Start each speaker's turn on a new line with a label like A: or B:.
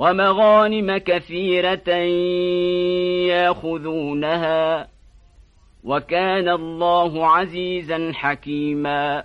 A: ومغانم كثيرة يأخذونها وكان الله عزيزا حكيما.